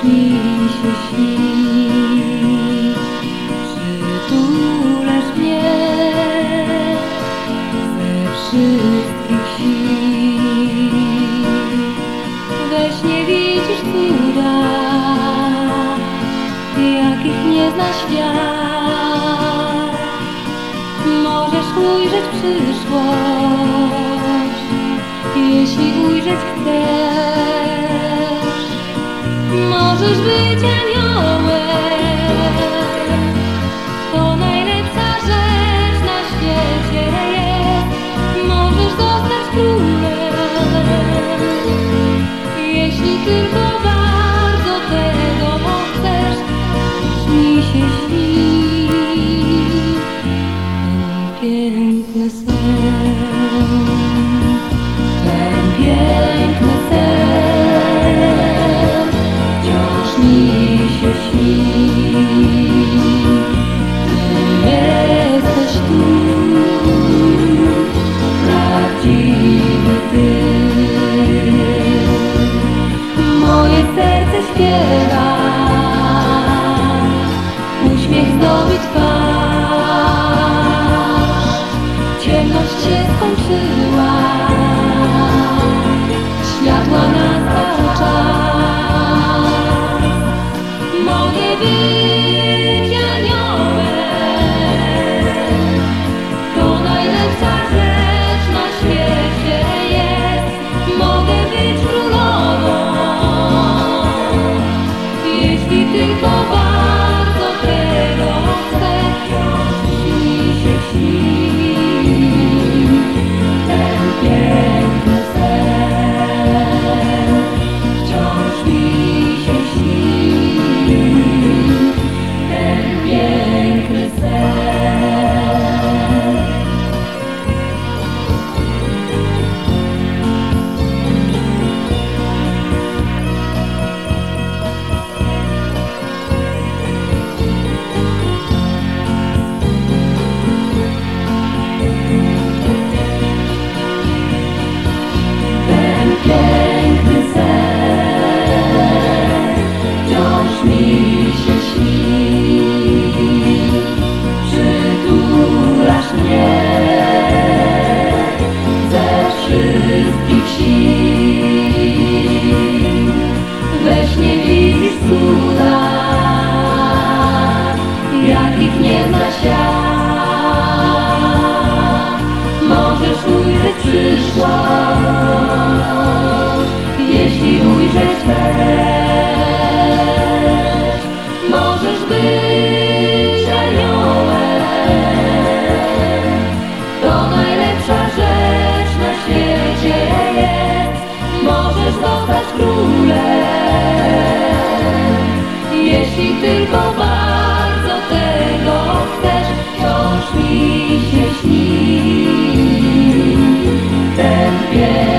śni się śni Przytulasz mnie Ze wszystkich sił We śnie widzisz cuda Jakich nie zna świat Możesz ujrzeć przyszłość Jeśli ujrzeć chcesz. Możesz być zaśpiewać, uśmiech zdobi twarz, ciemność się skończyła, światła nastał czas, mogę być. przyszła, jeśli ujrzeć też, możesz być aniołem. To najlepsza rzecz na świecie jest, możesz zostać królem, jeśli tylko bardzo tego chcesz, wciąż mi się śni. again.